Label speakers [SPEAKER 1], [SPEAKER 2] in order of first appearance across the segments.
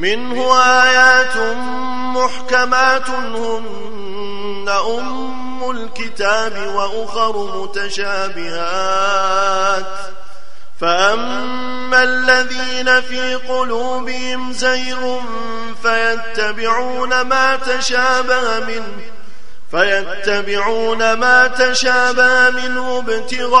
[SPEAKER 1] منه آيات محكمات هن أم الكتاب وأخر متشابهات. فأما الذين في قلوبهم زيغ فيتبعون ما تشابه منه فيتبعون ما تشابه منه ابتغاء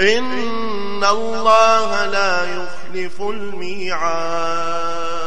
[SPEAKER 1] إن الله لا يخلف الميعاد